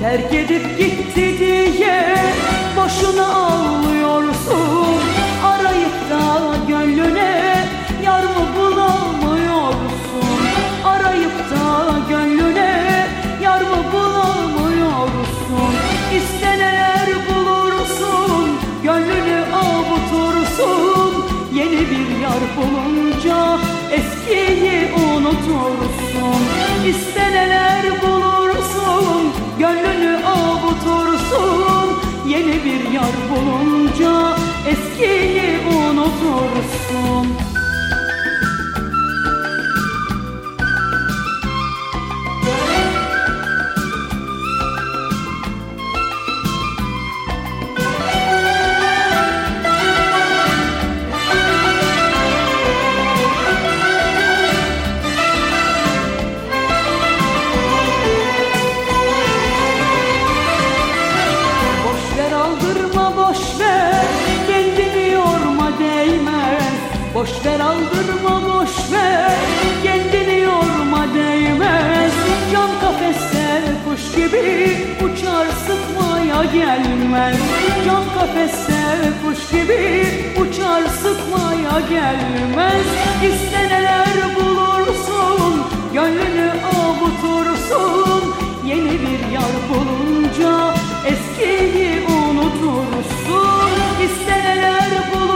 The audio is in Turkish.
Terk edip gitti diye boşuna ağlıyorsun. Arayıp da gönlüne yar mı bulamıyorsun? Arayıp da gönlüne yar mı bulamıyorsun? İsteneler bulursun gönlünü avutursun. Yeni bir yar bulunca eskiyi unutursun yar bulunca eskiyi unutursun Boş ver aldırma boş ver. Kendini yorma değmez. Cam kafeste kuş gibi Uçar sıkmaya gelmez. Cam kafeste kuş gibi Uçar sıkmaya gelmez. İsteneler bulursun Gönlünü avutursun. Yeni bir yar bulunca Eskiyi unutursun. İsteneler bulursun.